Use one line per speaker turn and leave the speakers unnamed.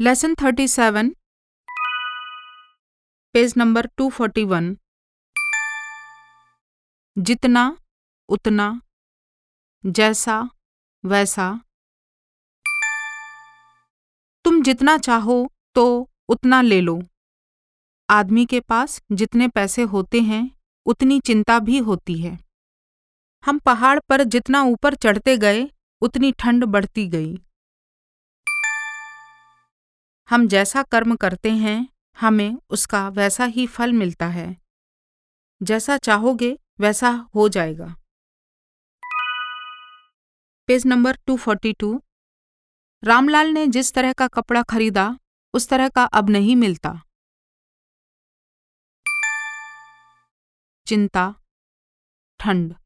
Lesson thirty seven page number two forty one जितना, उतना, जैसा, वैसा। तुम जितना चाहो तो उतना ले लो। आदमी के पास जितने पैसे होते हैं, उतनी चिंता भी होती है। हम पहाड़ पर जितना ऊपर चढ़ते गए, उतनी ठंड बढ़ती गई। हम जैसा कर्म करते हैं, हमें उसका वैसा ही फल मिलता है। जैसा चाहोगे, वैसा हो जाएगा। पेज नंबर 242 रामलाल ने जिस तरह का कपड़ा खरीदा, उस तरह का अब नहीं मिलता। चिंता, ठंड।